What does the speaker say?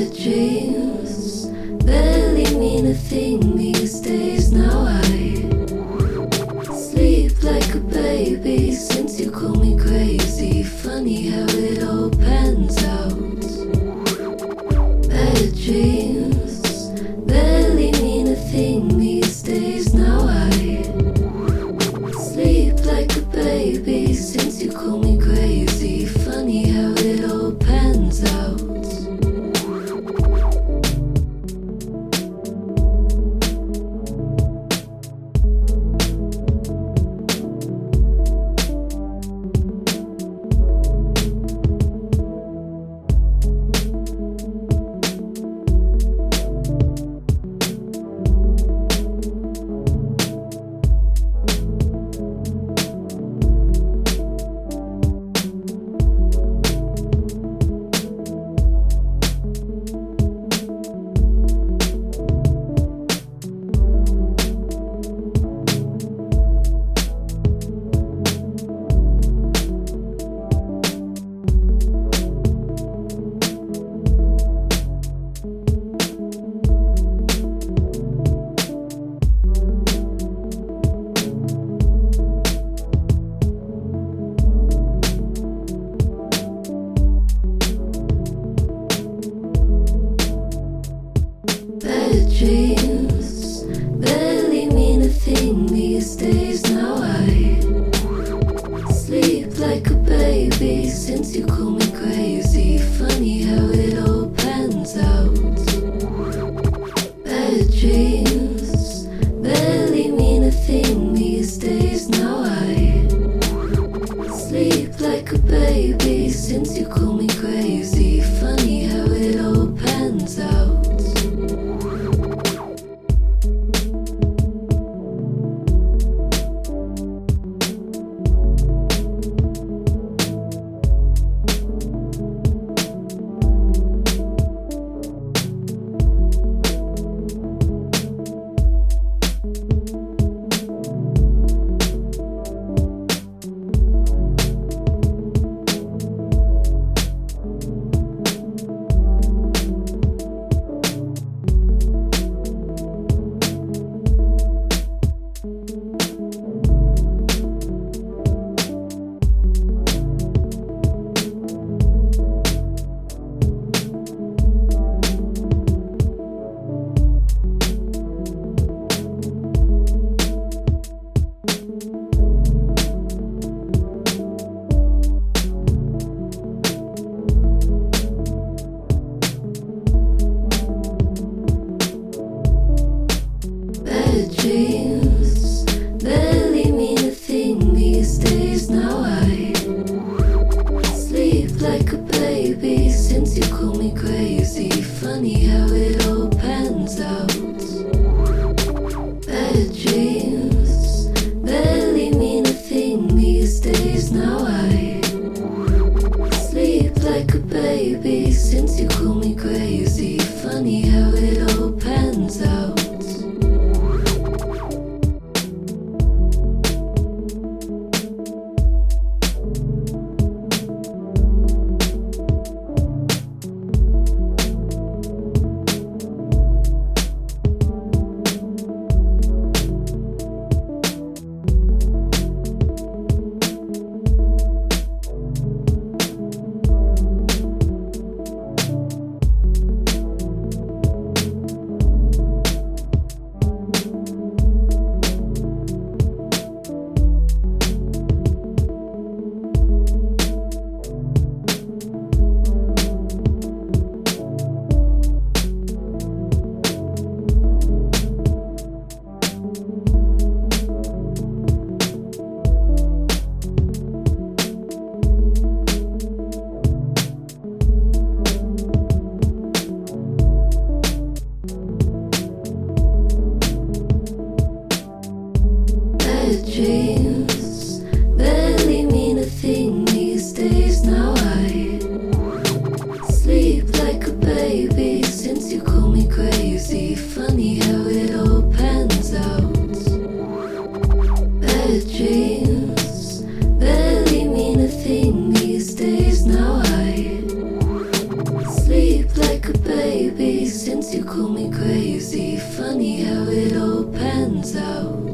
Bad dreams barely mean a thing these days. Now I sleep like a baby since you call me crazy. Funny how it all pans out. Bad dreams barely mean a thing these days. Now I sleep like a baby since you call me crazy. Funny how it all pans out. Like a baby since you call me crazy. Baby since you call me crazy. Funny how it all pans out. Bad dreams since you call me crazy. Funny how it all pans out.